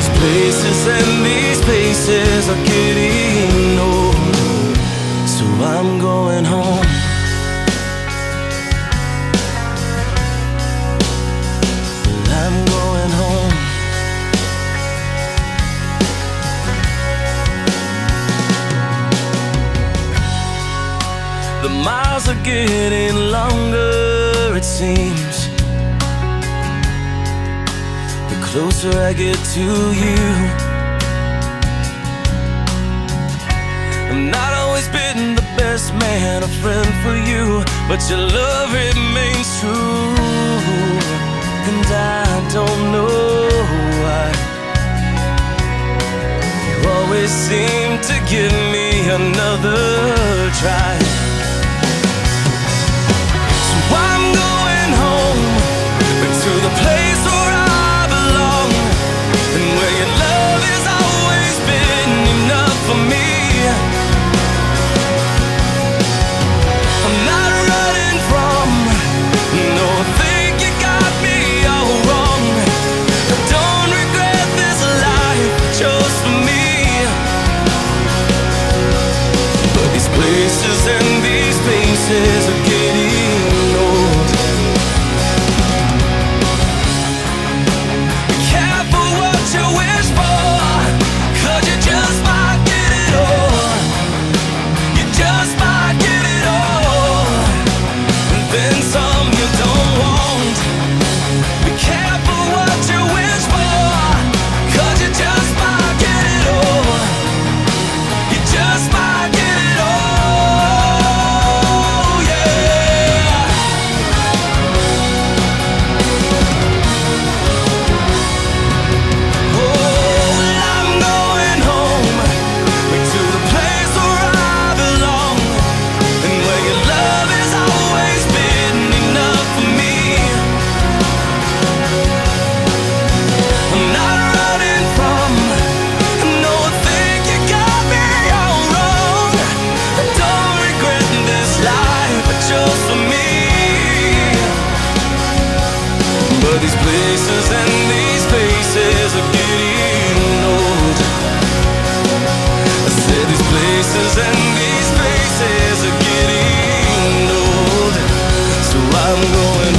These places and these spaces are getting old. So I'm going home. I'm going home. The miles are getting longer, it seems. Closer I get to you. I've not always been the best man, a friend for you, but your love remains true. And I don't know why. You always seem to give me another try. these places and these faces are getting old. I said these places and these faces are getting old. So I'm going.